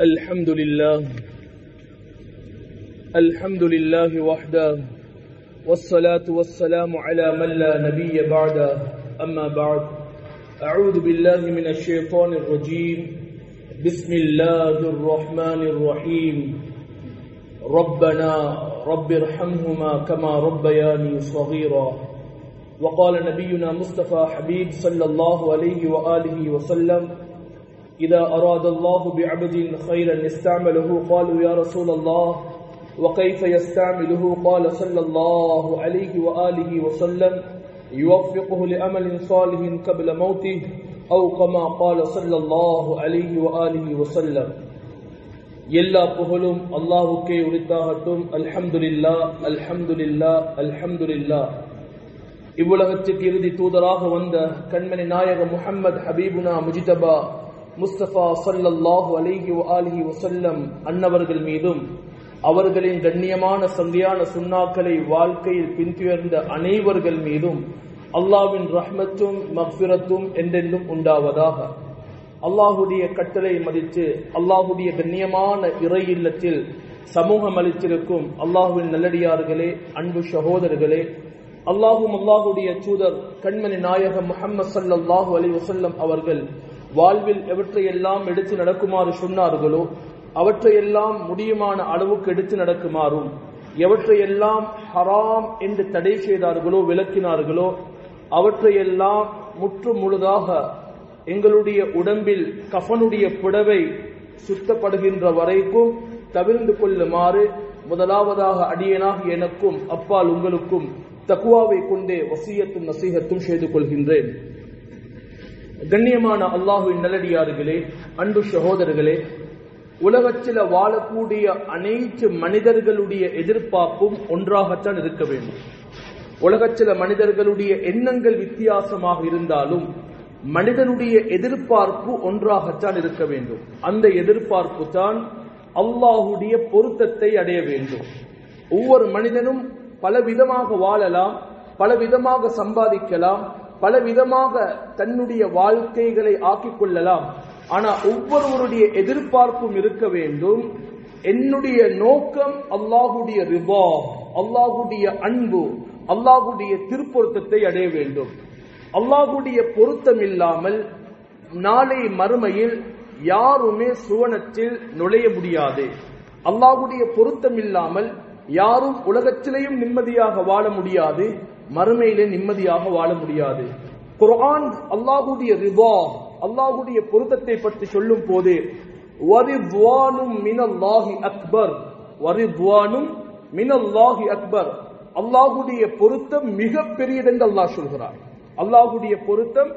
الحمد لله الحمد لله وحده، والصلاة والسلام على من لا نبي بعده، أما بعد، أعوذ بالله من الشيطان الرجيم، بسم الله الرحمن الرحيم، ربنا رب ارحمهما كما ربياني صغيرا، وقال نبينا مصطفى حبيب صلى الله عليه وآله وسلم إذا أراد الله بعبد خيرا استعمله قالوا يا رسول الله وكيف يستعمله قال صلى الله عليه وآله وسلم يوفقه لأمل صالح قبل موته أو كما قال صلى الله عليه وآله وسلم எல்லா புகழும் அல்லாஹுக்கே உரித்தாகட்டும் அல்ஹம்துலில்லா அல்ஹம்துலில்லா அல்ஹம்துலில்லா இவ்வுலகத்துக்கு இறுதி தூதராக வந்த கண்மணி நாயக முஹம்மது ஹபீபுனா முஜிதபா முஸ்தபா சல்லல்லாஹு அலிஹி அலிஹி வசல்லம் அன்னவர்கள் மீதும் அவர்களின் கண்ணியமான சந்தியான சுண்ணாக்களை வாழ்க்கையில் பின்துயர்ந்த அனைவர்கள் மீதும் அல்லாவின் ரஹ்மத்தும் மஃபிரத்தும் என்றென்றும் உண்டாவதாக. அல்லாஹுடைய கட்டளை மதித்து அல்லாஹுடைய கண்ணியமான இறை இல்லத்தில் சமூகம் அளித்திருக்கும் அல்லாஹுவின் நல்லடியார்களே அன்பு சகோதரர்களே அல்லாஹும் அல்லாஹுடைய தூதர் கண்மணி நாயகம் முஹம்மது சல்லாஹூ அலி வசல்லம் அவர்கள் வாழ்வில் எவற்றையெல்லாம் எடுத்து நடக்குமாறு சொன்னார்களோ அவற்றையெல்லாம் முடியுமான அளவுக்கு எடுத்து நடக்குமாறும் எவற்றையெல்லாம் ஹராம் என்று தடை செய்தார்களோ விளக்கினார்களோ அவற்றையெல்லாம் முற்று முழுதாக எங்களுடைய உடம்பில் கஃனுடைய புடவை சுத்தப்படுகின்ற வரைக்கும் தவிர்ந்து கொள்ளுமாறு முதலாவதாக அடியனாக எனக்கும் அப்பால் உங்களுக்கும் தக்குவாவை கொண்டே வசியத்தும் நசீகத்தும் செய்து கொள்கின்றேன். கண்ணியமான அல்லாஹுவின் நல்லடியார்களே அன்பு சகோதரர்களே உலகத்தில் வாழக்கூடிய அனைத்து மனிதர்களுடைய எதிர்பார்ப்பும் ஒன்றாகத்தான் இருக்க வேண்டும். உலகத்தில் மனிதர்களுடைய எண்ணங்கள் வித்தியாசமாக இருந்தாலும் மனிதனுடைய எதிர்பார்ப்பு ஒன்றாகத்தான் இருக்க வேண்டும். அந்த எதிர்பார்ப்பு தான் அல்லாஹுடைய பொருத்தத்தை அடைய வேண்டும். ஒவ்வொரு மனிதனும் பலவிதமாக வாழலாம் பலவிதமாக சம்பாதிக்கலாம் பலவிதமாக தன்னுடைய வாழ்க்கைகளை ஆக்கிக் கொள்ளலாம். ஆனா ஒவ்வொருவருடைய எதிர்பார்ப்பும் இருக்க வேண்டும். என்னுடைய நோக்கம் அல்லாஹுடைய ரிபா அல்லாஹுடைய அன்பு அல்லாஹுடைய திருப்பொருத்தத்தை அடைய வேண்டும். அல்லாஹுடைய பொருத்தம் இல்லாமல் நாளை மறுமையில் யாருமே சுவனத்தில் நுழைய முடியாது. அல்லாஹுடைய பொருத்தம் இல்லாமல் யாரும் உலகத்திலேயும் நிம்மதியாக வாழ முடியாது. மறுமையிலே நிம்மதியாக வாழ முடியாது. குர்ஆன் அல்லாஹுடைய ரிவா அல்லாஹுடைய பொருத்தத்தை பற்றி சொல்லும் போது வரிவானும் மினல்லாஹி அக்பர். வரிவானும் மினல்லாஹி அக்பர். அல்லாஹுடைய பொருத்தம் மிக பெரியதென்று அல்லாஹ் சொல்கிறார் அல்லாஹுடைய பொருத்தம்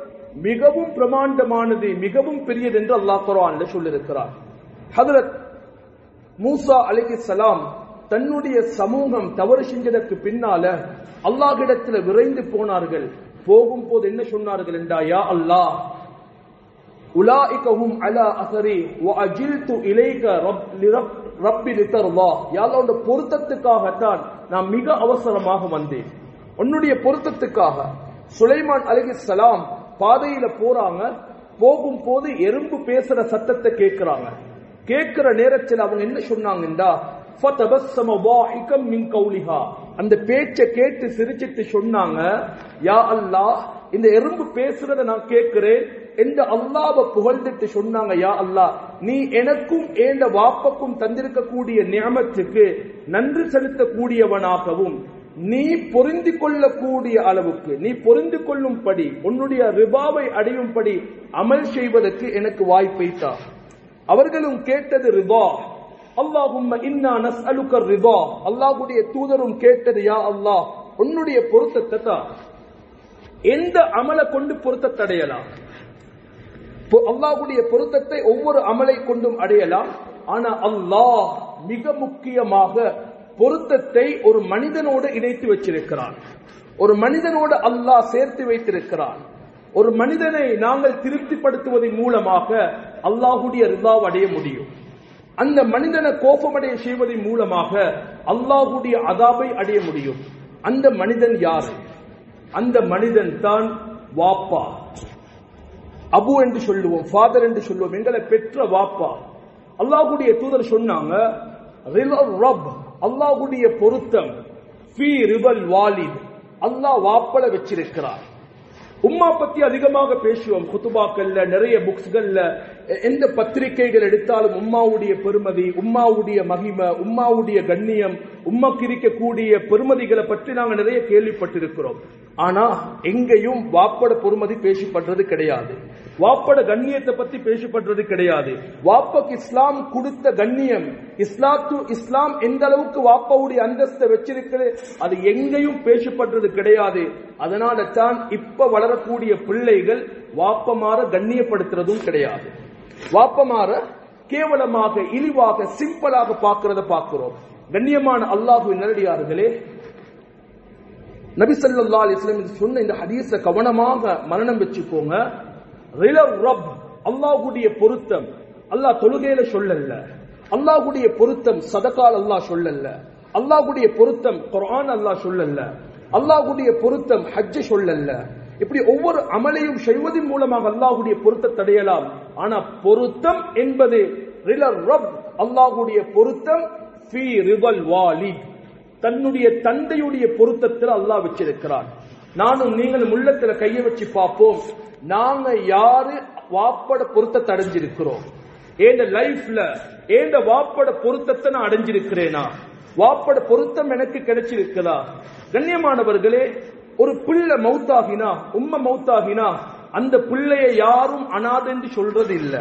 மிகவும் பிரமாண்டமானது மிகவும் பெரியது என்று அல்லாஹ் குரான்ல சொல்லியிருக்கிறார் ஹதரத் மூசா அலிகி சலாம் தன்னுடைய சமூகம் தவறு செஞ்சதற்கு பின்னால அல்லாஹிடத்துல விரைந்து போனார்கள். போகும் போது என்ன சொன்னார்கள் என்றா யா அல்லாஹ் உலாஇகஹும் அலா அசரி அஜில்து இலைக ரப் ரப்பி லிதர்லா யா அல்லாஹ் பொருத்தத்துக்காகத்தான் நான் மிக அவசரமாக வந்தேன். உன்னுடைய பொருத்தத்துக்காக. சுலைமான் அலிகி சலாம் பாதையில போறாங்க. போகும் போது எறும்பு பேசுற சத்தத்தை கேட்கிறாங்க கேட்கிற நேரத்தில் அவங்க என்ன சொன்னாங்கண்டா அந்த பேச்சை கேட்டு சிரிச்சிட்டு சொன்னாங்க யா அல்லாஹ் இந்த எறும்பு பேசுறத நான் கேட்கிறேன் எந்த அல்லாவை புகழ்ந்துட்டு சொன்னாங்க யா அல்லாஹ் நீ எனக்கும் ஏந்த வாப்பக்கும் தந்திருக்கக்கூடிய நியமத்துக்கு நன்றி செலுத்தக்கூடியவனாகவும் நீ பொருந்து கொள்ளக்கூடிய அளவுக்கு நீ பொருந்து கொள்ளும்படி உன்னுடைய ரிபாவை அடையும்படி அமல் செய்வதற்கு எனக்கு வாய்ப்பை தா. அவர்களும் கேட்டது ரிபா. அல்லாஹும் இன்னா நஸ்அலுக ரிபா அல்லாஹ்வுடைய தூதரும் கேட்டது யா அல்லாஹ் உன்னுடைய பொருத்தத்தை தான் எந்த அமலை கொண்டு பொருத்தத்தை அடையலாம்? அல்லாஹ்வுடைய பொருத்தத்தை ஒவ்வொரு அமலை கொண்டும் அடையலாம். ஆனா அல்லாஹ் மிக முக்கியமாக பொருத்தத்தை ஒரு மனிதனோடு இணைத்து வச்சிருக்கிறான். ஒரு மனிதனோடு அல்லாஹ் சேர்த்து வைத்திருக்கிறான். ஒரு மனிதனை நாங்கள் திருப்திப்படுத்துவதன் மூலமாக அல்லாஹுடைய ரிதாவை அடைய முடியும். அந்த மனிதனை கோபமடைய செய்வதன் மூலமாக அல்லாஹுடைய அதாபை அடைய முடியும். அந்த மனிதன் யார்? அந்த மனிதன் தான் வாப்பா. அபு என்று சொல்லுவோம் ஃபாதர் என்று சொல்லுவோம் எங்களை பெற்ற வாப்பா. அல்லாஹுடைய தூதர் சொன்னாங்க ரிலர் ரப் அல்லாஹுடைய பொருத்தம் ஃபீ ரிவல் வாலித். அல்லாஹ் வாப்பல வச்சிருக்கிறார். உம்மா பத்தி அதிகமாக பேசுவோம் குத்துபாக்கள்ல நிறைய புக்ஸ்கள்ல. எந்த பத்திரிகைகள் எடுத்தாலும் உம்மாவுடைய பெருமதி உம்மாவுடைய மகிமை உம்மாவுடைய கண்ணியம் உம்மாக்கு இருக்கக்கூடிய பெருமதிகளை பற்றி நாங்கள் நிறைய கேள்விப்பட்டிருக்கிறோம். ஆனா எங்கேயும் வாப்பட பொறுமதி பேசப்படுறது கிடையாது. வாப்பட கண்ணியத்தை பத்தி பேசப்படுறது கிடையாது. வாப்பக்கு இஸ்லாம் கொடுத்த கண்ணியம் இஸ்லாத்து இஸ்லாம் எந்த அளவுக்கு வாப்பாவுடைய அந்தஸ்தை வச்சிருக்கிறது அது எங்கேயும் பேசப்படுறது கிடையாது. அதனால தான் இப்ப வளரக்கூடிய பிள்ளைகள் வாப்பமாற கண்ணியப்படுத்துறதும் கிடையாது. வாப்பமாற கேவலமாக இழிவாக சிம்பிளாக பார்க்கிறத பார்க்கிறோம். கண்ணியமான அல்லாஹுவின் நேரடியார்களே நபி சல்லா அலைஹி சொன்ன இந்த ஹதீஸ கவனமாக மரணம் வச்சுக்கோங்க. ரப் அல்லாஹ்வுடைய பொருத்தம். அல்லாஹ் தொழுகையில சொல்லல்ல அல்லாஹ்வுடைய பொருத்தம் சதகால் அல்லாஹ் சொல்லல்ல அல்லாஹுடைய பொருத்தம் குரான் அல்லாஹ் சொல்லல்ல அல்லாஹுடைய பொருத்தம் ஹஜ் சொல்லல்ல இப்படி ஒவ்வொரு அமலையும் செய்வதன் மூலமாக அல்லாஹ்வுடைய பொருத்தத்தை தடையலாம். ஆனா பொருத்தம் என்பது ரிலர் ரப் அல்லாஹ்வுடைய பொருத்தம் தன்னுடைய தந்தையுடைய பொருத்தத்தில் அல்லாஹ் வச்சிருக்கிறான். நானும் நீங்களும் உள்ளத்துல கைய வச்சு பார்ப்போம். நாங்க யாரு வாப்பட பொருத்த தடைஞ்சிருக்கிறோம் ஏண்ட லைஃப்ல ஏண்ட வாப்பட பொருத்தத்தை நான் அடைஞ்சிருக்கிறேனா? வாப்பட பொருத்தம் எனக்கு கிடைச்சிருக்குதா? கண்ணியமானவர்களே ஒரு பிள்ளை மௌத்தாகினா உம்ம மௌத்தாகினா அந்த பிள்ளைய யாரும் அனாதென்று சொல்றது இல்ல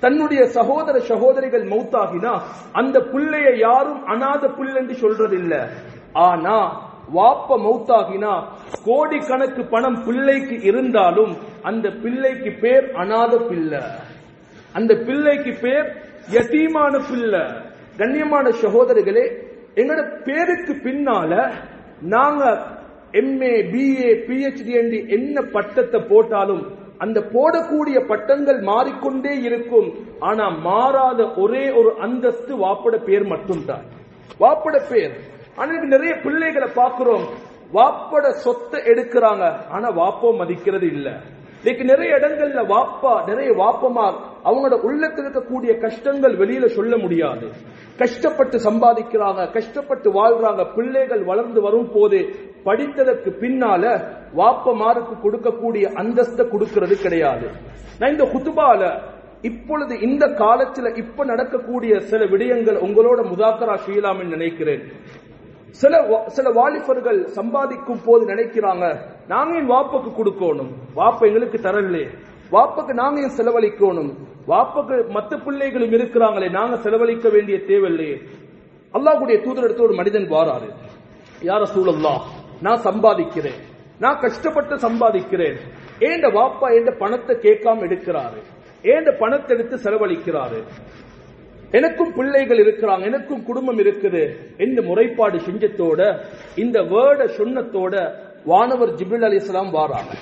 தன்னுடைய சகோதர சகோதரிகள் மௌத்தாகினா அந்த பிள்ளைய யாரும் அனாத புல் என்று சொல்றதில்ல. ஆனா வாப்ப மௌத்தாகினா கோடிக்கணக்கு பணம் பிள்ளைக்கு இருந்தாலும் அந்த பிள்ளைக்கு பேர் அனாத பிள்ளை. அந்த பிள்ளைக்கு பேர் யதீமான பிள்ளை. கண்ணியமான சகோதரிகளே எங்களோட பேருக்கு பின்னால நாங்க எம்ஏ பிஏ பிஹெச்டி என்று என்ன பட்டத்தை போட்டாலும் அந்த போடக்கூடிய பட்டங்கள் மாறிக்கொண்டே இருக்கும். ஆனா மாறாத ஒரே ஒரு அந்தஸ்து வாப்பட பேர் மட்டும்தான். வாப்பட பேர் ஆனா நிறைய பிள்ளைகளை பாக்குறோம் வாப்பட சொத்தை எடுக்கிறாங்க. ஆனா வாப்போ மதிக்கிறது இல்ல. இன்னைக்கு நிறைய இடங்கள்ல வாப்பா நிறைய வாப்பமார் அவங்களோட உள்ளத்தில் இருக்கக்கூடிய கஷ்டங்கள் வெளியில சொல்ல முடியாது. கஷ்டப்பட்டு சம்பாதிக்கிறாங்க கஷ்டப்பட்டு வாழ்றாங்க பிள்ளைகள் வளர்ந்து வரும் போது படித்ததற்கு பின்னால வாப்பமாருக்கு கொடுக்கக்கூடிய அந்தஸ்தை கொடுக்கிறது கிடையாது. நான் இந்த குத்துபால இப்பொழுது இந்த காலத்துல இப்ப நடக்கக்கூடிய சில விடயங்கள் உங்களோட முதாக்கரா செய்யலாம்னு நினைக்கிறேன். சில சில வாலிபர்கள் சம்பாதிக்கும் போது நினைக்கிறாங்க நாங்க என் வாப்புக்கு கொடுக்கணும்? வாப்ப எங்களுக்கு தரலே வாப்புக்கு நாங்க ஏன் செலவழிக்கணும்? வாப்புக்கு மத்த பிள்ளைகளும் இருக்கிறாங்களே நாங்க செலவழிக்க வேண்டிய தேவையில்லையே. அல்லாஹுடைய தூதர் எடுத்து ஒரு மனிதன் வாராரு. யார சூழல்லா நான் சம்பாதிக்கிறேன். நான் கஷ்டப்பட்டு சம்பாதிக்கிறேன். ஏண்ட வாப்பா ஏண்ட பணத்தை கேட்காம எடுக்கிறாரு? ஏண்ட பணத்தை எடுத்து செலவழிக்கிறாரு? எனக்கும் பிள்ளைகள் இருக்கிறாங்க எனக்கும் குடும்பம் இருக்குது என்று முறைப்பாடு செஞ்சத்தோட இந்த வேர்ட சொன்னத்தோட வானவர் ஜிப்ரில் அலிஸ்லாம் வாராங்க.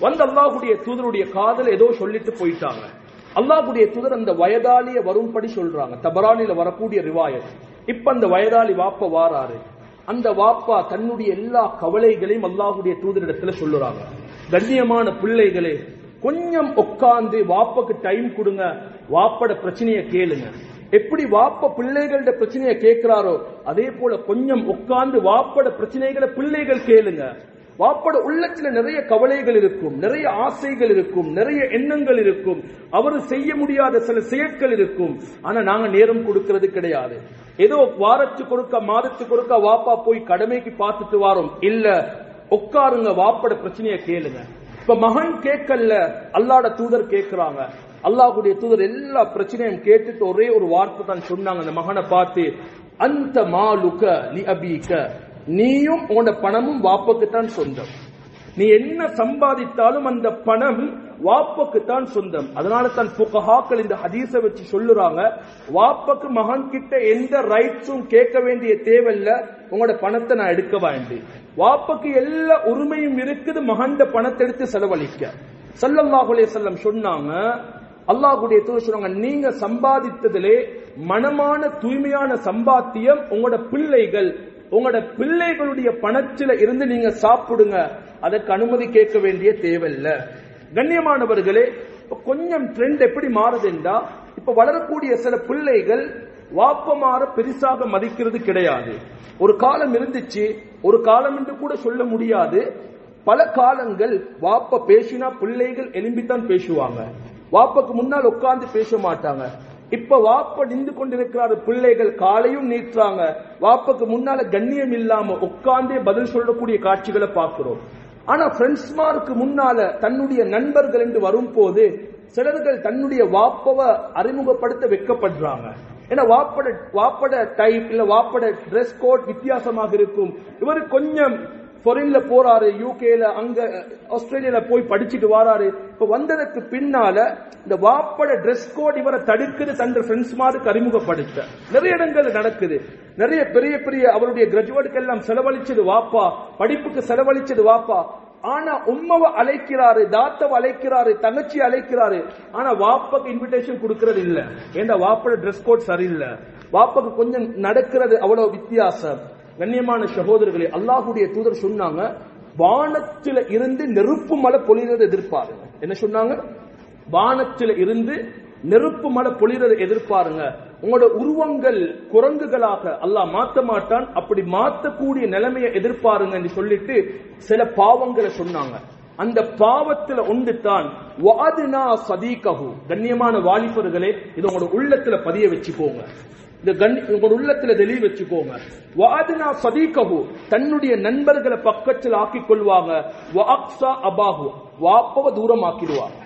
வந்து அல்லாஹுடைய தூதருடைய காதல் ஏதோ சொல்லிட்டு போயிட்டாங்க. அல்லாஹுடைய தூதர் அந்த வயதாலிய வரும்படி சொல்றாங்க. தபரானில வரக்கூடிய ரிவாயத். இப்ப அந்த வயதாளி வாப்ப வாராரு. அந்த வாப்பா தன்னுடைய எல்லா கவலைகளையும் அல்லாஹுடைய தூதரிடத்துல சொல்லுறாங்க. கண்ணியமான பிள்ளைகளே கொஞ்சம் உட்காந்து வாப்பக்கு டைம் கொடுங்க. வாப்பட பிரச்சனையை கேளுங்க. எப்படி வாப்ப பிள்ளைகளோட பிரச்சனையை கேட்கிறாரோ அதே போல கொஞ்சம் உட்கார்ந்து வாப்பட பிரச்சனைகளை பிள்ளைகள் கேளுங்க. வாப்பட உள்ளத்துல நிறைய கவலைகள் இருக்கும் நிறைய ஆசைகள் இருக்கும் நிறைய எண்ணங்கள் இருக்கும். அவர் செய்ய முடியாத சில செயற்கள் இருக்கும். ஆனா நாங்க நேரம் கொடுக்கிறது கிடையாது. ஏதோ வாரத்துக்கு கொடுக்க மாதத்துக்கு கொடுக்க வாப்பா போய் கடமைக்கு பார்த்துட்டு வாரோம். இல்ல உட்காருங்க வாப்பட பிரச்சனையை கேளுங்க. இப்ப மகன் கேட்கல அல்லாட தூதர் கேட்கிறாங்க அல்லாஹுடைய தூதர் எல்லா பிரச்சனையும் கேட்டுட்டு ஒரே ஒரு வார்த்தை தான் சொன்னாங்க அந்த மகனை பார்த்து அந்த மாலுக்க லி அபீக்க நீயும் உன்னோட பணமும் வாப்பக்கு தான் சொந்தம். நீ என்ன சம்பாதித்தாலும் அந்த பணம் வாப்பக்கு தான் சொந்தம். அதனால தான் புகஹாக்கள் இந்த ஹதீஸை வச்சு சொல்லுறாங்க வாப்பக்கு மகன் கிட்ட எந்த ரைட்ஸும் கேட்க வேண்டிய தேவையில்ல உங்களோட பணத்தை நான் எடுக்க வேண்டி வாப்பக்கு எல்லா உரிமையும் இருக்குது மகன்ட பணத்தை எடுத்து செலவழிக்க. சல்லல்லாஹுலே செல்லம் சொன்னாங்க அல்லாஹுடைய தூதர் சொன்னாங்க நீங்க சம்பாதித்ததிலே மனமான தூய்மையான சம்பாத்தியம் உங்களோட பிள்ளைகள் உங்களோட பிள்ளைகளுடைய பணத்தில இருந்து நீங்க சாப்பிடுங்க. அதற்கு அனுமதி கேட்க வேண்டிய தேவையில்லை. கண்ணியமானவர்களே கொஞ்சம் ட்ரெண்ட் எப்படி மாறுதுண்டா இப்ப இப்ப வளரக்கூடிய சில பிள்ளைகள் வாப்பமாற பெருசாக மதிக்கிறது கிடையாது. ஒரு காலம் இருந்துச்சு ஒரு காலம் என்று கூட சொல்ல முடியாது. பல காலங்கள் வாப்ப பேசினா பிள்ளைகள் எலும்பித்தான் பேசுவாங்க. வாப்பக்கு முன்னால் உட்கார்ந்து பேச மாட்டாங்க. இப்ப வாப்ப நின்று கொண்டிருக்கிறார் பிள்ளைகள் காலையும் நீட்டுறாங்க. வாப்பக்கு முன்னால கண்ணியம் இல்லாம உட்கார்ந்தே பதில் சொல்லக்கூடிய காட்சிகளை பார்க்கிறோம். ஆனா ஃப்ரெண்ட்ஸ்மாருக்கு முன்னால தன்னுடைய நண்பர்கள் என்று வரும்போது சிலர்கள் தன்னுடைய வாப்பவ அறிமுகப்படுத்த வைக்கப்படுறாங்க. ஏன்னா வாப்பட வாப்பட டைப் இல்ல வாப்பட ட்ரெஸ் கோட் வித்தியாசமாக இருக்கும். இவர் கொஞ்சம் ஃபாரின்ல போறாரு யூகேல அங்க ஆஸ்திரேலியால போய் படிச்சுட்டு வராரு. இப்ப வந்ததுக்கு பின்னால இந்த வாப்பட ட்ரெஸ் கோட் இவரை தடுக்குது தன் ஃப்ரெண்ட்ஸ் மாதிரி அறிமுகப்படுத்த. நிறைய இடங்கள் நடக்குது. நிறைய பெரிய பெரிய அவருடைய கிராஜுவேட்டுக்கு எல்லாம் செலவழிச்சது வாப்பா. படிப்புக்கு செலவழிச்சது வாப்பா. ஆனா உம்மவ அழைக்கிறாரு தாத்தவ அழைக்கிறாரு தங்கச்சி அழைக்கிறாரு. ஆனா வாப்பக்கு இன்விடேஷன் கொடுக்கறது இல்ல. ஏன்னா வாப்பட ட்ரெஸ் கோட் சரியில்லை? வாப்பக்கு கொஞ்சம் நடக்கிறது அவ்வளவு வித்தியாசம். கண்ணியமான சகோதரர்களே அல்லாஹுடைய தூதர் சொன்னாங்க வானத்தில இருந்து நெருப்பு மழை பொழிறதை எதிர்பாருங்க. என்ன சொன்னாங்க? வானத்தில இருந்து நெருப்பு மழை பொழிறதை எதிர்பாருங்க. உங்களோட உருவங்கள் குரங்குகளாக அல்லாஹ் மாத்த மாட்டான் அப்படி மாத்தக்கூடிய நிலைமையை எதிர்பாருங்க சொல்லிட்டு சில பாவங்களை சொன்னாங்க. அந்த பாவத்துல ஒன்று தான் வாதினா சதீகஹு. கண்ணியமான வாலிபர்களே இது உங்களோட உள்ளத்துல பதிய வச்சுக்கோங்க. இந்த கண் உங்க உள்ளத்துல தெளிவு வச்சுக்கோங்க. வாதினா சதீகஹு தன்னுடைய நண்பர்களை பக்கத்தில் ஆக்கிக் கொள்வாங்க வாக்ஸா அபாஹு வாப்பவ தூரம் ஆக்கிடுவாங்க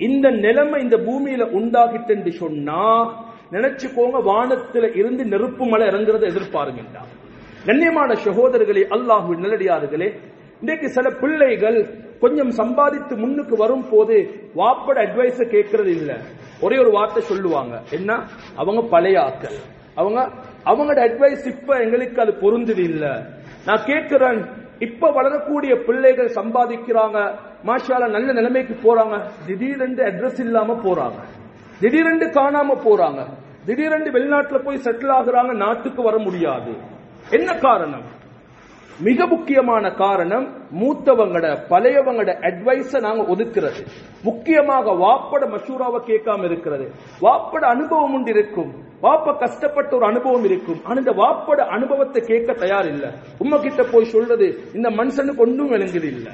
இந்த நிலைமை இந்த பூமியில உண்டாகிட்டு சொன்னா நினைச்சுக்கோங்க வானத்துல இருந்து நெருப்பு மலை இறங்குறத எதிர்பாருங்க கண்ணியமான சகோதரர்களே அல்லாஹு நல்லடியார்களே இன்றைக்கு சில பிள்ளைகள் கொஞ்சம் சம்பாதித்து முன்னுக்கு வரும் போது வாப்பட அட்வைஸ கேட்கறது இல்ல. ஒரே ஒரு வார்த்தை சொல்லுவாங்க. என்ன? அவங்க பழைய ஆக்கள் அவங்க அவங்களோட அட்வைஸ் இப்ப எங்களுக்கு அது பொருந்தது இல்ல. நான் கேட்கிறேன் இப்ப வளரக்கூடிய பிள்ளைகள் சம்பாதிக்கிறாங்க. மாஷால நல்ல நிலைமைக்கு போறாங்க. திடீரென்று அட்ரஸ் இல்லாம போறாங்க. திடீரென்று காணாம போறாங்க. திடீரென்று வெளிநாட்டுல போய் செட்டில் ஆகுறாங்க. நாட்டுக்கு வர முடியாது. என்ன காரணம்? மிக முக்கியமான காரணம் மூத்தவங்கட பழையவங்கட அட்வைஸ நாங்க ஒதுக்கிறது. முக்கியமாக வாப்பட மஷூராவை கேட்காம இருக்கிறது. வாப்பட அனுபவம் உண்டு இருக்கும். வாப்ப கஷ்டப்பட்ட ஒரு அனுபவம் இருக்கும். ஆனா இந்த வாப்பட அனுபவத்தை கேட்க தயார் இல்ல உம்ம கிட்ட போய் சொல்றது இந்த மனுஷனுக்கு ஒன்றும் விளங்குது இல்ல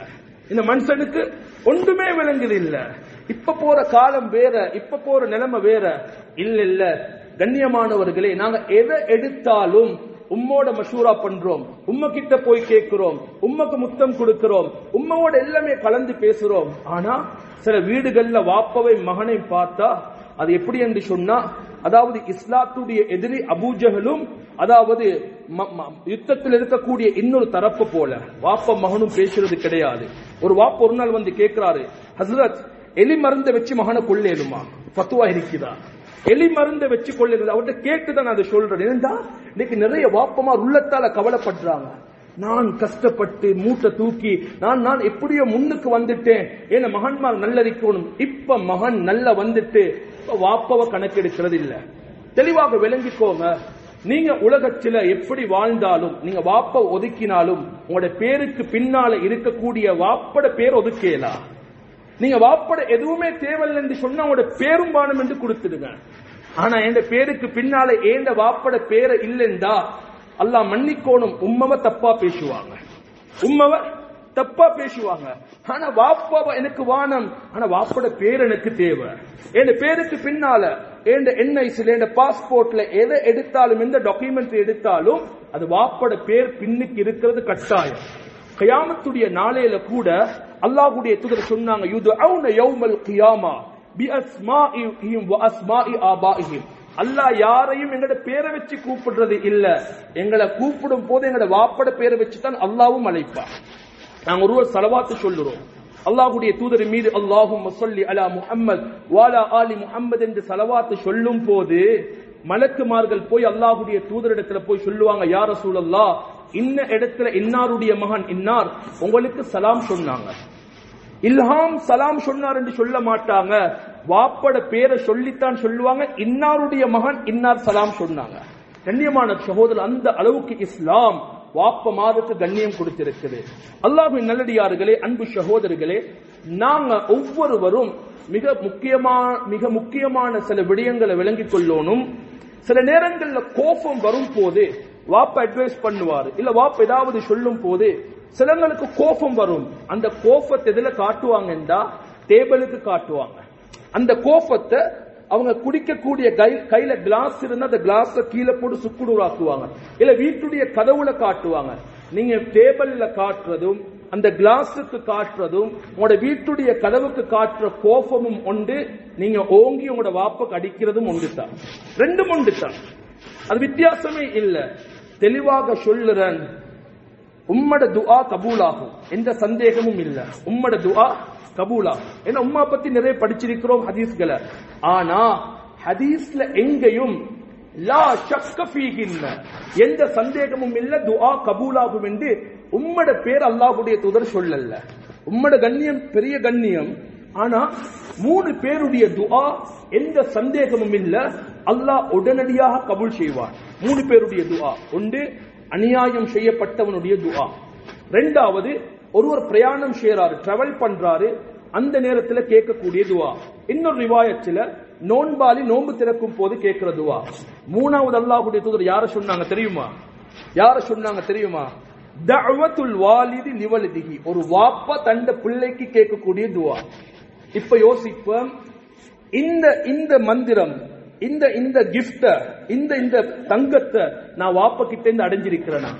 இந்த மனுஷனுக்கு ஒன்றுமே விளங்குது இல்ல இப்ப போற காலம் வேற இப்ப போற நிலைமை வேற. இல்ல இல்ல. கண்ணியமானவர்களே நாங்க எதை எடுத்தாலும் உம்மோட மஷூரா பண்றோம். உம்ம கிட்ட போய் கேட்கிறோம். உம்மக்கு முத்தம் கொடுக்கிறோம். உம்மோட எல்லாமே கலந்து பேசுறோம். ஆனா சில வீடுகள்ல வாப்பவை மகனை பார்த்தா அது எப்படி என்று சொன்னா அதாவது இஸ்லாத்துடைய எதிரி அபூஜகலும் அதாவது ம- யுத்தத்தில் இருக்கக்கூடிய இன்னொரு தரப்பு போல வாப்ப மகனும் பேசுறது கிடையாது. ஒரு வாப்ப ஒரு நாள் வந்து கேட்கிறாரு ஹசரத் எலி மருந்தை வச்சு மகனை கொள்ளேனுமா பத்துவா இருக்கிறார் எலி மருந்தை வச்சு கொள்ளுங்க அவர்கிட்ட கேட்டுதான் நான் அதை சொல்றேன். ஏன்டா இன்னைக்கு நிறைய வாப்பமார் உள்ளத்தால கவலைப்படுறாங்க. நான் கஷ்டப்பட்டு மூட்டை தூக்கி நான் நான் எப்படியோ முன்னுக்கு வந்துட்டேன். ஏன்னா மகன்மார் நல்லறிக்கணும் இப்ப மகன் நல்ல வந்துட்டு இப்ப வாப்பவ கணக்கெடுக்கிறது இல்ல தெளிவாக விளங்கிக்கோங்க. நீங்க உலகத்துல எப்படி வாழ்ந்தாலும் நீங்க வாப்ப ஒதுக்கினாலும் உங்களோட பேருக்கு பின்னால இருக்கக்கூடிய வாப்பட பேர் ஒதுக்கலாம் நீங்க வாப்பட எதுவுமே தேவையில்லை என்று சொன்னா உங்களோட பேரும் வானம் என்று கொடுத்துடுவேன் ஆனா என் பேருக்கு பின்னால ஏண்ட வாப்பட பேரை இல்லைண்டா அல்லா மன்னிக்கோணும் உம்மவ தப்பா பேசுவாங்க. உம்மவ தப்பா பேசுவாங்க. ஆனா வாப்பாவ எனக்கு வானம் ஆனா வாப்பட பேர் எனக்கு தேவை. என் பேருக்கு பின்னால ஏண்ட என்ஐசில ஏண்ட பாஸ்போர்ட்ல எதை எடுத்தாலும் எந்த டாக்குமெண்ட் எடுத்தாலும் அது வாப்பட பேர் பின்னுக்கு இருக்கிறது கட்டாயம். கயாமத்துடைய நாளையில கூட அல்லாஹ்வுடைய தூதர் சொன்னாங்க யுது அவுன யௌமல் கியாமா பி அஸ்மாஇஹிம் வ அஸ்மாஇ ஆபாஇஹிம். அல்லாஹ் யாரையும் எங்கட பேரை வச்சு கூப்பிடுறது இல்ல. எங்களை கூப்பிடும் போது எங்கட வாப்பட பேரை வச்சு தான் அல்லாவும் அழைப்பார். நாங்க ஒருவர் சலவாத்து சொல்லுறோம். அல்லாஹுடைய தூதர் மீது அல்லாஹும் சொல்லி அலா முஹம்மத் வாலா ஆலி முஹம்மது என்று சலவாத்து சொல்லும் போது மலக்குமார்கள் போய் அல்லாஹுடைய தூதரிடத்துல போய் சொல்லுவாங்க யார சூழல்லா இன்ன இடத்துல இன்னாருடைய மகன் இன்னார் உங்களுக்கு சலாம் சொன்னாங்க. இல்ஹாம் சலாம் சொன்னார் என்று சொல்ல மாட்டாங்க. வாப்பட பேரை சொல்லித்தான் சொல்லுவாங்க. இன்னாருடைய மகன் இன்னார் சலாம் சொன்னாங்க. கண்ணியமான சகோதரர் அந்த அளவுக்கு இஸ்லாம் வாப்ப மாதத்து கண்ணியம் கொடுத்திருக்குது. அல்லாஹின் நல்லடியார்களே அன்பு சகோதரர்களே நாங்க ஒவ்வொருவரும் மிக முக்கியமான மிக முக்கியமான சில விடயங்களை விளங்கிக் கொள்ளணும். சில நேரங்களில் கோபம் வரும் போது வாப்ப அட்வைஸ் பண்ணுவாரு. இல்ல வாப்ப ஏதாவது சொல்லும் போது சிலங்களுக்கு கோபம் வரும். அந்த கோபத்தை எதுல காட்டுவாங்கன்றா டேபிளுக்கு காட்டுவாங்க. அந்த கோபத்தை அவங்க குடிக்கக்கூடிய கை- கையில கிளாஸ் இருந்தா அந்த கிளாஸ் கீழே போட்டு சுக்குடுவாக்குவாங்க இல்ல வீட்டுடைய கதவுல காட்டுவாங்க. நீங்க டேபிள்ல காட்டுறதும் அந்த கிளாஸுக்கு காட்டுறதும் உங்களோட வீட்டுடைய கதவுக்கு காட்டுற கோபமும் உண்டு. நீங்க ஓங்கி உங்களோட வாப்பக்கு அடிக்கிறதும் உண்டு தான் ரெண்டும் உண்டு தான் அது வித்தியாசமே இல்லை. தெளிவாக சொல்லுறேன். உம்மட துஆ கபூலாகும். எந்த சந்தேகமும் இல்ல. உம்மட துஆ கபூலாகும். ஏன்னா உம்மா பத்தி நிறைய படிச்சிருக்கிறோம் ஹதீஸ்களை. ஆனா ஹதீஸ்ல எங்கேயும் லா ஷக்க ஃபீஹின்ன எந்த சந்தேகமும் இல்ல துஆ கபூலாகும் என்று உம்மட பேர் அல்லாஹ்வுடைய தூதர் சொல்லல. உம்மட கண்ணியம் பெரிய கண்ணியம் ஆனா மூணு பேருடைய துஆ எந்த சந்தேகமும் இல்ல. அல்லாஹ் உடனடியாக கபுல் செய்வார். மூணு பேருடைய துஆ. ஒன்று அநியாயம் செய்யப்பட்டவனுடைய துஆ. ரெண்டாவது ஒருவர் பிரயாணம் செய்யறாரு டிராவல் பண்றாரு அந்த நேரத்துல கேட்கக்கூடிய துவா இன்னொரு ரிவாயத்தில் நோன்பாலி நோன்பு திறக்கும் போது கேட்கிற துவா மூணாவது அல்லாஹுடைய தூதர் யார சொன்னாங்க தெரியுமா? யார சொன்னாங்க தெரியுமா? தவத்துல் வாலிதி நிவலதிகி ஒரு வாப்பா தண்ட பிள்ளைக்கு கேட்கக்கூடிய துவா இப்ப யோசிப்போம். இந்த இந்த மந்திரம் இந்த இந்த கிஃப்ட இந்த இந்த தங்கத்தை நான் வாப்ப கிட்ட இருந்து அடைஞ்சிருக்கிறேனா?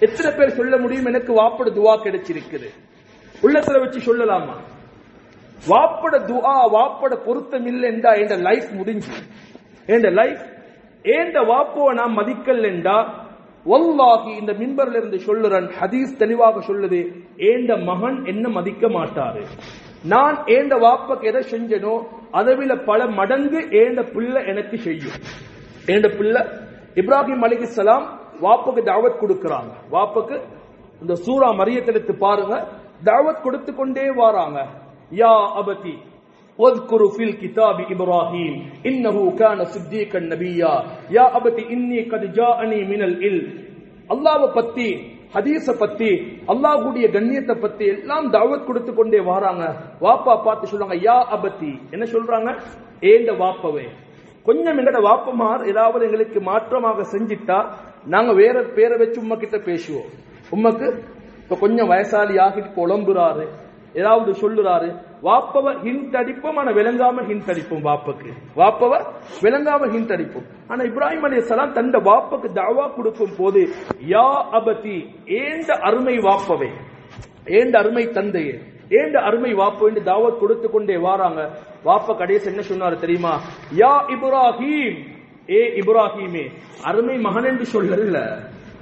எத்தனை பேர் சொல்ல முடியும்? எனக்கு வாப்பட துவா கிடைச்சிருக்குது. உள்ளத்துல வச்சு சொல்லலாமா? வாப்பட துவா வாப்பட பொருத்தம் இல்லை என்றா லைஃப் முடிஞ்சு. என் லைஃப் ஏண்ட வாப்போவை நான் மதிக்கல் என்றா வல்லாஹி இந்த மின்பர்ல இருந்து சொல்லுறன் ஹதீஸ் தெளிவாக சொல்லுது ஏண்ட மகன் என்ன மதிக்க மாட்டாரு? நான் ஏண்ட வாப்பக்கு எதை செஞ்சனோ அதை விட பல மடங்கு ஏண்ட பிள்ளை எனக்கு செய்யும் ஏண்ட பிள்ளை இப்ராஹிம் அலிகலாம் வாப்புக்கு தாவத் கொடுக்கறாங்க வாப்புக்கு இந்த சூரா மரியத்தெடுத்து பாருங்க தாவத் கொடுத்து கொண்டே வாராங்க யா அபதி واذكر في الكتاب إبراهيم إنه كان صديقا نبيا يا أبت إني قد جاءني من العلم அல்லாஹ்வை பத்தி ஹதீஸ பத்தி அல்லாஹுடைய கண்ணியத்தை பத்தி எல்லாம் தாவத் கொடுத்து கொண்டே வராங்க. வாப்பா பார்த்து சொல்றாங்க யா அபத்தி. என்ன சொல்றாங்க? ஏந்த வாப்பவே. கொஞ்சம் எங்கட வாப்பமார் ஏதாவது எங்களுக்கு மாற்றமாக செஞ்சிட்டா நாங்க வேற பேரை வச்சு உம்மா கிட்ட பேசுவோம். உமக்கு இப்ப கொஞ்சம் வயசாளி ஆகிட்டு குழம்புறாரு ஏதாவது சொல்லுறாரு வாப்பவ ஹிண்ட் அடிப்போம் ஆனா விளங்காம ஹிண்ட் அடிப்போம் வாப்பக்கு. வாப்பவ விளங்காம ஹிண்ட் அடிப்போம். ஆனா இப்ராஹிம் அலைஹிஸ்ஸலாம் தந்த வாப்பக்கு தாவா கொடுக்கும் போது யா அபதி ஏந்த அருமை வாப்பவே? ஏந்த அருமை தந்தையே? ஏண்ட அருமை வாப்பு என்று தாவத் கொடுத்து கொண்டே வாராங்க. வாப்ப கடைசி என்ன சொன்னாரு தெரியுமா? யா இப்ராஹிம் ஏ இப்ராஹிமே அருமை மகன் என்று சொல்லல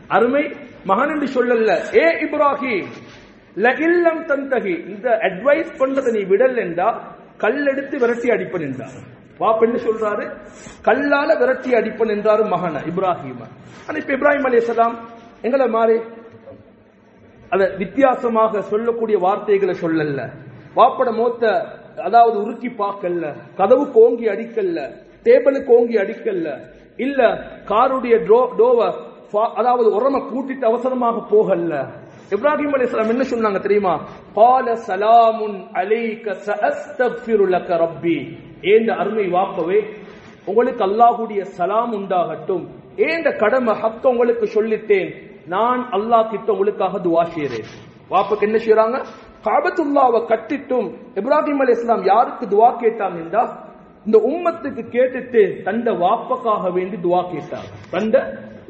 அருமை மகன் என்று சொல்லல ஏ இப்ராஹிம் லகில்லம் தந்தகி. இந்த அட்வைஸ் பண்றதை நீ விடல் என்றா கல் எடுத்து விரட்டி அடிப்பன் என்றார். வாப்ப என்ன சொல்றாரு கல்லால விரட்டி அடிப்பன் என்றாரு மகன இப்ராஹிம. ஆனா இப்ப இப்ராஹிம் அலைஹிஸ்ஸலாம் எங்களை மாறி அத வித்தியாசமாக சொல்லக்கூடிய வார்த்தைகளை சொல்லல. வாப்பட மோத்த அதாவது உருக்கி பார்க்கல கதவு கோங்கி அடிக்கல்ல டேபிளுக்கு ஓங்கி அடிக்கல்ல இல்ல காருடைய டோவ அதாவது உரம கூட்டிட்டு அவசரமாக போகல. இப்ராஹிம் அலி இஸ்லாம் என்ன சொன்னாங்க தெரியுமா? கால சலாமுன் அலைக சஅஸ்தக்ஃபிருலக ரப்பி. ஏண்ட அருமை வாப்பவே உங்களுக்கு அல்லாஹ்வுடைய சலாம் உண்டாகட்டும். ஏந்த கடமை ஹக்க உங்களுக்கு சொல்லிட்டேன். நான் அல்லாஹ் கிட்ட உங்களுக்காக துவா செய்கிறேன் வாப்புக்கு என்ன செய்யறாங்க காபத்துல்லாவை கட்டிட்டும் இப்ராஹிம் அலி இஸ்லாம் யாருக்கு துவா கேட்டாங்கண்டா இந்த உம்மத்துக்கு கேட்டுட்டு தண்ட வாப்பக்காக வேண்டி துவா கேட்டாங்க. தண்ட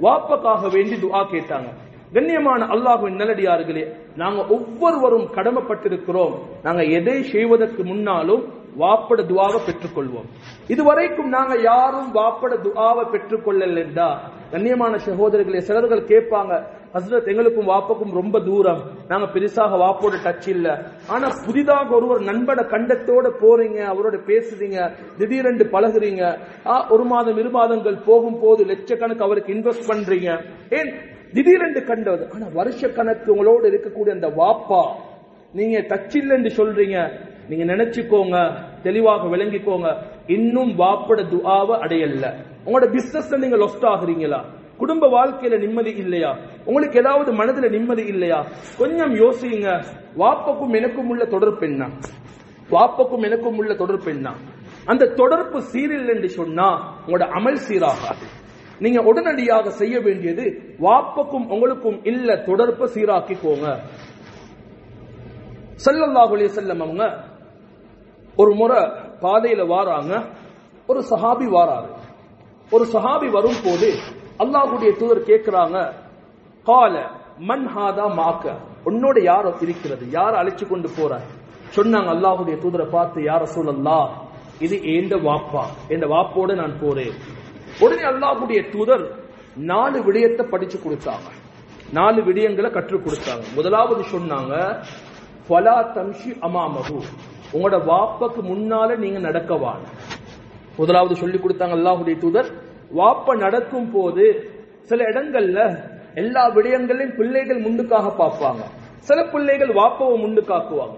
வாப்பக்காக வேண்டி துவா கேட்டாங்க. கண்ணியமான அல்லாஹுவின் நல்லடியார்களே நாங்க ஒவ்வொருவரும் கடமைப்பட்டிருக்கிறோம். நாங்க எதை செய்வதற்கு முன்னாலும் வாப்பட துவாவை பெற்றுக்கொள்வோம். இதுவரைக்கும் நாங்க யாரும் வாப்பட துவாவை பெற்றுக்கொள்ளல என்றா கண்ணியமான சகோதரர்களே சிலர்கள் கேட்பாங்க ஹசரத் எங்களுக்கும் வாப்பக்கும் ரொம்ப தூரம். நாங்க பெருசாக வாப்போட டச் இல்ல. ஆனா புதிதாக ஒருவர் நண்பட கண்டத்தோட போறீங்க அவரோட பேசுறீங்க திடீரென்று பழகுறீங்க ஒரு மாதம் இரு மாதங்கள் போகும் போது லட்சக்கணக்கு அவருக்கு இன்வெஸ்ட் பண்றீங்க. ஏன்? திடீரென்று கண்டது ஆனா வருஷ கணக்கு உங்களோட இருக்கக்கூடிய அந்த வாப்பா நீங்க டச் என்று சொல்றீங்க. நீங்க நினைச்சுக்கோங்க தெளிவாக விளங்கிக்கோங்க. இன்னும் வாப்பட துஆவை அடையல. உங்களோட பிசினஸ்ல நீங்க லொஸ்ட் ஆகுறீங்களா? குடும்ப வாழ்க்கையில நிம்மதி இல்லையா? உங்களுக்கு ஏதாவது மனதுல நிம்மதி இல்லையா? கொஞ்சம் யோசிங்க. வாப்பக்கும் எனக்கும் உள்ள தொடர்பு என்ன? வாப்பக்கும் எனக்கும் உள்ள தொடர்பு என்ன? அந்த தொடர்பு சீரில் என்று சொன்னா உங்களோட அமல் சீராகாது. நீங்க உடனடியாக செய்ய வேண்டியது வாப்பக்கும் உங்களுக்கும் இல்ல தொடர்பு சீராக்கிக்கோங்க. செல்லல்லாஹுலே செல்லம் அவங்க ஒரு முறை பாதையில வாராங்க. ஒரு சஹாபி வாராரு. ஒரு சஹாபி வரும் போது அல்லாஹுடைய தூதர் கேட்கிறாங்க கால மன் ஹாதா மாக்க? உன்னோட யார் இருக்கிறது? யார் அழைச்சு கொண்டு போற? சொன்னாங்க அல்லாஹுடைய தூதரை பார்த்து யார சொல்லல்லா இது ஏந்த வாப்பா? எந்த வாப்போட நான் போறேன். உடனே அல்லாஹ்வுடைய தூதர் நாலு விடயத்தை படிச்சு கொடுத்தாங்க. நாலு விடயங்களை கற்றுக் கொடுத்தாங்க. முதலாவது சொன்னாங்க ஃபலா தம்ஷி அமாமகு உங்களோட வாப்பக்கு முன்னால நீங்க நடக்கவான் முதலாவது சொல்லி கொடுத்தாங்க அல்லாஹுடைய தூதர். வாப்ப நடக்கும் போது சில இடங்கள்ல எல்லா விடயங்களையும் பிள்ளைகள் முன்னுக்காக பார்ப்பாங்க. சில பிள்ளைகள் வாப்பவை முன்னுக்காக்குவாங்க.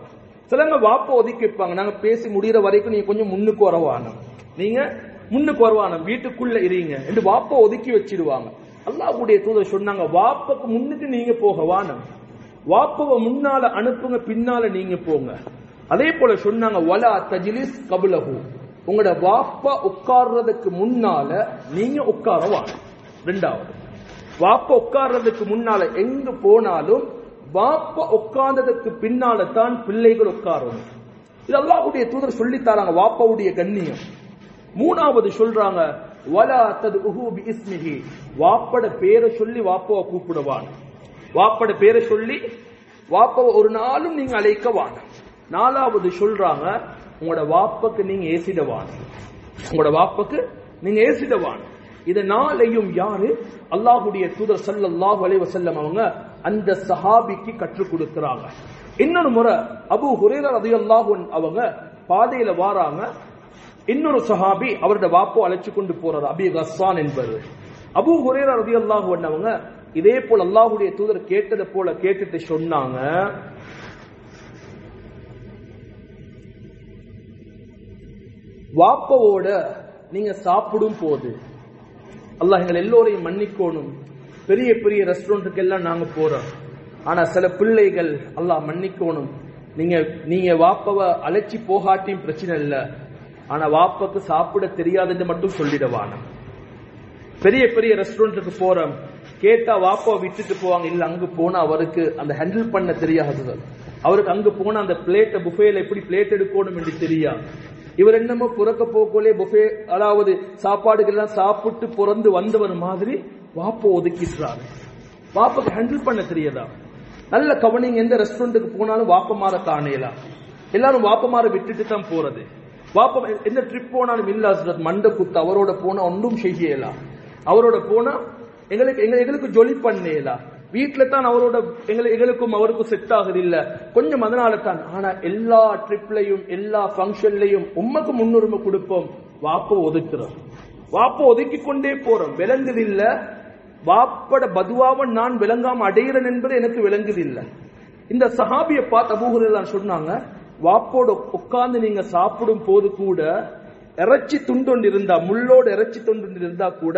சிலங்க வாப்ப ஒதுக்கி வைப்பாங்க. நாங்க பேசி முடிகிற வரைக்கும் நீங்க கொஞ்சம் முன்னுக்கு வரவானம் நீங்க முன்னுக்கு வருவான வீட்டுக்குள்ள இருங்க என்று வாப்ப ஒதுக்கி வச்சிடுவாங்க அல்லாஹ்வுடைய தூதர் சொன்னாங்க வாப்பக்கு முன்னுக்கு நீங்க போக வானம் வாப்பவ முன்னால அனுப்புங்க பின்னால நீங்க போங்க. அதே போல சொன்னாங்க வலா தஜிலிஸ் கபுலகு உங்களோட வாப்பா உட்கார்றதுக்கு முன்னால நீங்க உட்காரவா ரெண்டாவது வாப்பா உட்கார்றதுக்கு முன்னால எங்கு போனாலும் வாப்பா உட்கார்ந்ததுக்கு பின்னால தான் பிள்ளைகள் உட்காரணும். இது அல்லாஹுடைய தூதர் சொல்லி தராங்க வாப்பாவுடைய கண்ணியம். மூணாவது சொல்றாங்க வலா தது உஹூபி இஸ்மிஹி வாப்பட பேரை சொல்லி வாப்பாவை கூப்பிடுவான். வாப்பட பேரை சொல்லி வாப்பாவை ஒரு நாளும் நீங்க அழைக்க வாங்க. நாலாவது சொல்றாங்க உங்களோட வாப்பக்கு நீங்க ஏசிடவான். உங்களோட வாப்பக்கு நீங்க ஏசிடவான். இத நாளையும் யாரு? அல்லாஹுடைய தூதர் ஸல்லல்லாஹு அலைவ வஸல்லம் அவங்க அந்த சஹாபிக்கு கற்றுக் கொடுக்கிறாங்க. இன்னொரு முறை அபு ஹுரைரா ரலியல்லாஹு அன்ஹு அவங்க பாதையில வாராங்க இன்னொரு சஹாபி அவரோட வாப்போ அழைச்சு கொண்டு போறாரு அபி கஸ்வான் என்பது அபு ஹுரேரா ரதி அல்லாஹ் அவங்க இதே போல் அல்லாஹுடைய தூதர் கேட்டதை போல கேட்டுட்டு சொன்னாங்க வாப்பவோட நீங்க சாப்பிடும் போது அல்லாஹ் எங்கள் எல்லோரையும் மன்னிக்கோணும். பெரிய பெரிய ரெஸ்டாரண்ட்டுக்கு எல்லாம் நாங்க போறோம். ஆனா சில பிள்ளைகள் அல்லாஹ் மன்னிக்கோணும். நீங்க நீங்க வாப்பவ அழைச்சி போகாட்டியும் பிரச்சனை இல்லை. ஆனா வாப்பக்கு சாப்பிட தெரியாதுன்னு மட்டும் சொல்லிடுவான பெரிய பெரிய ரெஸ்டாரண்ட்டுக்கு போறோம். கேட்டா வாப்பா விட்டுட்டு போவாங்க. இல்ல அங்க போனா அவருக்கு அந்த ஹேண்டில் பண்ண தெரியாது. அவருக்கு அங்க போனா அந்த பிளேட்டை புஃபேல எப்படி பிளேட் எடுக்கணும் என்று தெரியாது. இவர் என்னமோ புறக்க போக்கோலே புஃபே அதாவது சாப்பாடுகள்லாம் சாப்பிட்டு பிறந்து வந்தவர் மாதிரி வாப்போ ஒதுக்கிடுறாரு. வாப்பாக்கு ஹேண்டில் பண்ண தெரியாதா? நல்ல கவனிங்க எந்த ரெஸ்டாரண்ட்டுக்கு போனாலும் வாப்பமார காணையலாம் எல்லாரும் வாப்பமார விட்டுட்டு தான் போறது. பாப்போம் எந்த ட்ரிப் போனாலும் இல்ல ஹஸ்ரத். மண்ட குத்து அவரோட போனா ஒன்றும் செய்யலாம் அவரோட போனா எங்களுக்கு எங்க- எங்களுக்கு ஜொலி பண்ணலாம் வீட்டுல தான் அவரோட எங்களை எங்களுக்கும் அவருக்கும் செட் ஆகுது இல்ல. கொஞ்சம் அதனால தான். ஆனா எல்லா ட்ரிப்லையும் எல்லா ஃபங்க்ஷன்லையும் உண்மைக்கு முன்னுரிமை கொடுப்போம். வாப்போ ஒதுக்குறோம். வாப்போ ஒதுக்கி கொண்டே போறோம். விளங்குது இல்ல வாப்பட பதுவாவை நான் விளங்காம அடையிறேன் என்பது எனக்கு விளங்குது இல்ல இந்த சஹாபியை பார்த்து அபூஹுரெல்லாம் சொன்னாங்க வாப்போடு உட்கார்ந்து நீங்க சாப்பிடும் போது கூட இறைச்சி துண்டொண்டு இருந்தா முள்ளோடு இறைச்சி துண்டு இருந்தா கூட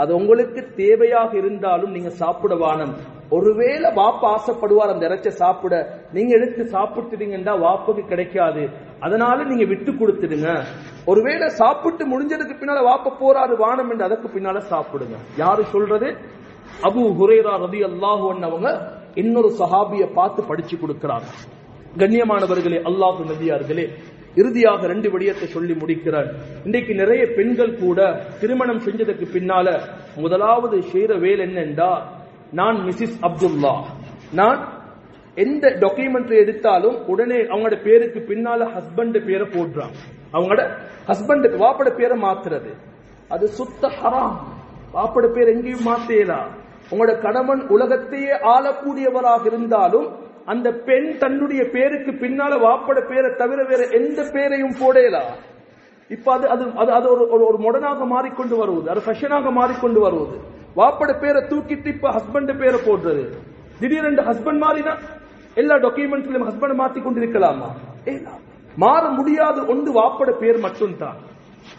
அது உங்களுக்கு தேவையாக இருந்தாலும் நீங்க சாப்பிட வானம். ஒருவேளை வாப்ப ஆசைப்படுவார் அந்த இறைச்ச சாப்பிட நீங்க எடுத்து சாப்பிட்டுட்டீங்கன்னா வாப்புக்கு கிடைக்காது. அதனால நீங்க விட்டு கொடுத்துடுங்க. ஒருவேளை சாப்பிட்டு முடிஞ்சதுக்கு பின்னால வாப்ப போறாரு வானம் என்று அதற்கு பின்னால சாப்பிடுங்க. யாரு சொல்றது? அபு ஹுரேரா ரதி அல்லாஹு அவங்க இன்னொரு சஹாபிய பார்த்து படிச்சு கொடுக்கிறாங்க. கண்ணியமானவர்களே அல்லாஹு நபியார்களே இறுதியாக ரெண்டு விடயத்தை சொல்லி முடிக்கிறார். இன்றைக்கு நிறைய பெண்கள் கூட திருமணம் செஞ்சதுக்கு பின்னால முதலாவது செய்யற வேலை என்னென்றா நான் மிசிஸ் அப்துல்லா. நான் எந்த டாக்குமெண்ட்ரி எடுத்தாலும் உடனே அவங்களோட பேருக்கு பின்னால ஹஸ்பண்ட் பேரை போடுறாங்க அவங்களோட ஹஸ்பண்டுக்கு வாப்பட பேரை மாத்துறது. அது சுத்த ஹராம். வாப்பட பேர் எங்கேயும் மாத்தேலாம் உங்களோட கணவன் உலகத்தையே ஆளக்கூடியவராக இருந்தாலும் அந்த பெண் தன்னுடைய பேருக்கு பின்னால வாப்பட பேரை தவிர வேற எந்த பேரையும் போடலா? இப்ப அது அது அது அது ஒரு ஒரு- ஒரு மொடனாக மாறிக்கொண்டு வருவது அது ஃபேஷனாக மாறிக்கொண்டு வருவது. வாப்பட பேரை தூக்கிட்டு இப்ப ஹஸ்பண்ட் பேரை போடுறது. திடீரென்று ஹஸ்பண்ட் மாறினா எல்லா டாக்குமெண்ட்ஸ்லயும் ஹஸ்பண்ட் மாத்தி கொண்டிருக்கலாமா மாற முடியாத ஒன்று வாப்பட பேர் மட்டும்தான்.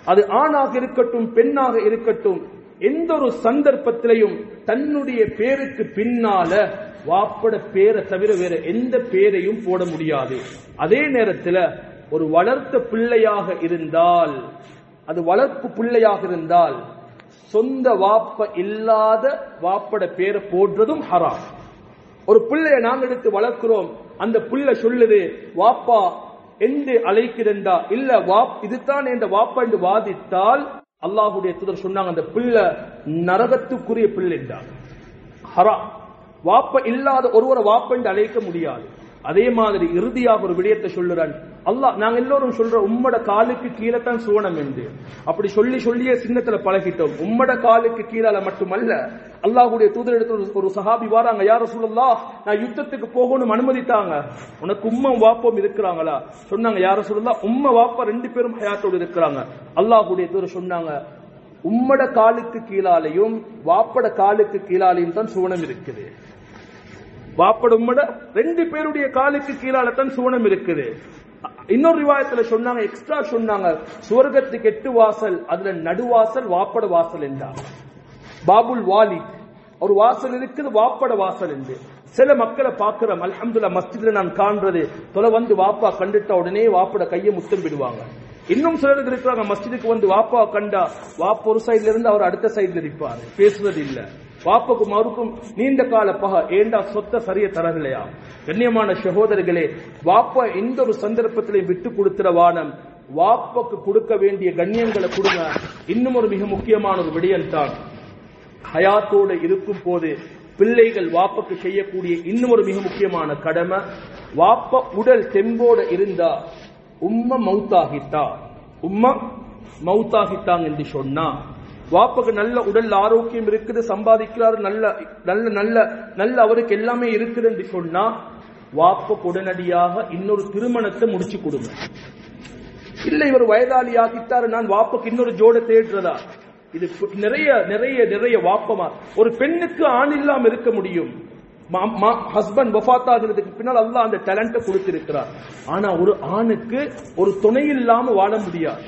அது ஆணாக இருக்கட்டும் பெண்ணாக இருக்கட்டும் எந்த ஒரு சந்தர்ப்பத்திலையும் தன்னுடைய பேருக்கு பின்னால வாப்பட பேரை தவிர வேற எந்த பேரையும் போட முடியாது. அதே நேரத்தில் ஒரு வளர்த்த பிள்ளையாக இருந்தால் அது வளர்ப்பு பிள்ளையாக இருந்தால் சொந்த வாப்ப இல்லாத வாப்பட பேரை போடுறதும் ஹராம். ஒரு பிள்ளைய நாங்க எடுத்து வளர்க்கிறோம் அந்த பிள்ளை சொல்லுது வாப்பா என்று அழைக்கிறண்டா இல்ல வாப் இதுதான் என்ற வாப்பா என்று வாதித்தால் அல்லாஹுடைய தூதர் சொன்னாங்க அந்த பிள்ளை நரகத்துக்குரிய பிள்ளைண்டா ஹரா வாப்ப இல்லாத ஒருவரை வாப்பென்று அழைக்க முடியாது. அதே மாதிரி இறுதியாக ஒரு விடயத்தை சொல்லுறான் அல்லாஹ் நாங்க எல்லோரும் சொல்ற உம்மட காலுக்கு கீழே தான் சுவனம் என்று. அப்படி சொல்லி சொல்லியே சின்னத்துல பழகிட்டோம். உம்மட காலுக்கு கீழால மட்டுமல்ல அல்லாஹுடைய தூதர் ஒரு- ஒரு சஹாபி வாராங்க யார சொல்லலா நான் யுத்தத்துக்கு போகணும் அனுமதித்தாங்க. உனக்கு உம்மம் வாப்பம் இருக்கிறாங்களா? சொன்னாங்க யார சொல்லலாம் உம்ம வாப்பா ரெண்டு பேரும் ஹயாத்தோடு இருக்கிறாங்க. அல்லாஹுடைய தூதர் சொன்னாங்க உம்மட காலுக்கு கீழாலையும் வாப்பட காலுக்கு கீழாலையும் தான் சுவனம் இருக்குது. வாப்பட ரெண்டு பேருடைய காலுக்கு கீழால தான் சுவனம் இருக்குது. இன்னொரு ரிவாயத்துல சொன்னாங்க எக்ஸ்ட்ரா சொன்னாங்க சுவர்க்கத்துக்கு எட்டு வாசல் அதுல நடுவாசல் வாப்பட வாசல் என்றார். பாபுல் வாலி ஒரு வாசல் இருக்குது வாப்பட வாசல் என்று. சில மக்களை பாக்குறோம் அலமதுல்லா மஸ்ஜித்ல நான் காண்றது தொலை வந்து வாப்பா கண்டுட்ட உடனே வாப்பட கையை முத்தம் விடுவாங்க. இன்னும் சிலருக்கு இருக்கிறாங்க மஸ்ஜிதுக்கு வந்து வாப்பா கண்டா வாப்பா ஒரு சைட்ல இருந்து அவர் அடுத்த சைட்ல இருப்பாரு பேசுறது இல்லை வாப்புக்கும் அவருக்கும் நீண்ட கால பக. ஏண்டா சொத்த சரிய தரவில்லையா? கண்ணியமான சகோதரர்களே வாப்பா எந்த ஒரு சந்தர்ப்பத்திலையும் விட்டு கொடுக்கிற வானம் வாப்பக்கு கொடுக்க வேண்டிய கண்ணியங்களை கொடுங்க. இன்னும் ஒரு மிக முக்கியமான ஒரு விடயம் தான். ஹயாத்தோடு இருக்கும் போது பிள்ளைகள் வாப்பக்கு செய்யக்கூடிய இன்னும் ஒரு மிக முக்கியமான கடமை வாப்ப உடல் தெம்போட இருந்தா உம்ம மௌத்தாகிட்டா. உம்ம மௌத்தாகிட்டாங்க என்று சொன்னா வாப்பக்கு நல்ல உடல் ஆரோக்கியம் இருக்குது சம்பாதிக்கிறாரு நல்ல நல்ல நல்ல நல்ல அவருக்கு எல்லாமே இருக்குது என்று சொன்னா வாப்பக்கு உடனடியாக இன்னொரு திருமணத்தை முடிச்சு கொடுங்க. இல்ல இவர் வயதாளி ஆகிட்டாரு நான் வாப்புக்கு இன்னொரு ஜோட தேடுறதா? இது நிறைய நிறைய நிறைய வாப்பமா. ஒரு பெண்ணுக்கு ஆண் இல்லாம இருக்க முடியும். ஹஸ்பண்ட் வஃபாத்தாகிறதுக்கு பின்னால் அல்லாஹ் அந்த டேலண்ட கொடுத்திருக்கிறார். ஆனா ஒரு ஆணுக்கு ஒரு துணை இல்லாம வாழ முடியாது.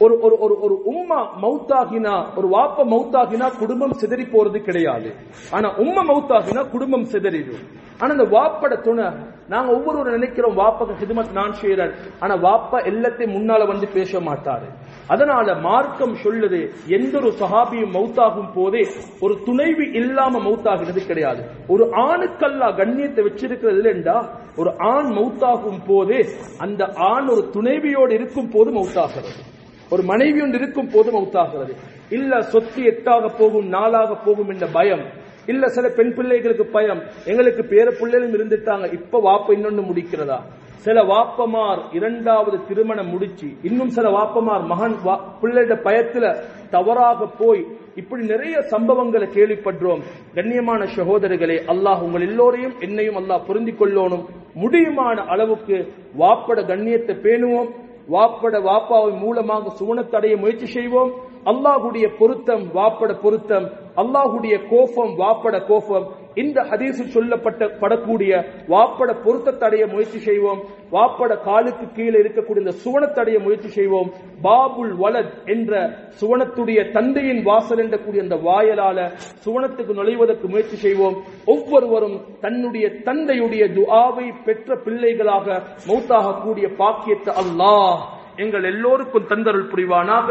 ஒரு ஒரு ஒரு ஒரு உம்மா மவுத்தாகினா ஒரு வாப்ப மவுத்தாகினா குடும்பம் சிதறி போறது கிடையாது. ஆனா உம்மா மவுத்தாகினா குடும்பம் சிதறிடும். ஆனா அந்த வாப்பட துணை நாங்க ஒவ்வொருவரும் நினைக்கிறோம் வாப்பக ஹிதமத் நான் செய்யறேன் ஆனா வாப்பா எல்லாத்தையும் முன்னால வந்து பேச மாட்டாரு. அதனால மார்க்கம் சொல்லுது எந்த ஒரு சஹாபியும் மௌத்தாகும் போதே ஒரு துணைவி இல்லாம மௌத்தாகிறது கிடையாது. ஒரு ஆணுக்கல்லா கண்ணியத்தை வச்சிருக்கிறது இல்லைண்டா ஒரு ஆண் மௌத்தாகும் போதே அந்த ஆண் ஒரு துணைவியோடு இருக்கும் போது மௌத்தாகிறது ஒரு மனைவி ஒன்று இருக்கும் போது மவுத்தாகிறது. இல்ல சொத்து எட்டாக போகும் நாளாக போகும் என்ற பயம். இல்ல சில பெண் பிள்ளைகளுக்கு பயம். எங்களுக்கு பேர பிள்ளைகளும் இருந்துட்டாங்க. இப்ப வாப்ப இன்னொன்னு முடிக்கிறதா? சில வாப்பமார் இரண்டாவது திருமணம் முடிச்சு இன்னும் சில வாப்பமார் மகன் வா- பிள்ளைட பயத்துல தவறாக போய் இப்படி நிறைய சம்பவங்களை கேள்விப்படுறோம். கண்ணியமான சகோதரர்களே அல்லாஹ் உங்கள் எல்லோரையும் என்னையும் அல்லாஹ் புரிந்து கொள்ளணும். முடியுமான அளவுக்கு வாப்பட கண்ணியத்தை பேணுவோம். வாப்பட வாப்பாவை மூலமாக சுவனத்தடைய முயற்சி செய்வோம். அல்லாஹுடைய பொருத்தம் வாப்பட பொருத்தம். அல்லாஹுடைய கோபம் வாப்பட கோபம். இந்த ஹதீஸில் சொல்லப்பட்ட படக்கூடிய வாப்பட பொருத்தத்தடைய முயற்சி செய்வோம். வாப்பட காலுக்கு கீழே இருக்கக்கூடிய இந்த சுவனத்தடைய முயற்சி செய்வோம். பாபுல் வலத் என்ற சுவனத்துடைய தந்தையின் வாசல் என்ற கூடிய அந்த வாயலால சுவனத்துக்கு நுழைவதற்கு முயற்சி செய்வோம். ஒவ்வொருவரும் தன்னுடைய தந்தையுடைய துஆவை பெற்ற பிள்ளைகளாக மௌத்தாக கூடிய பாக்கியத்தை அல்லாஹ் எங்கள் எல்லோருக்கும் தந்தருள் புரிவானாக.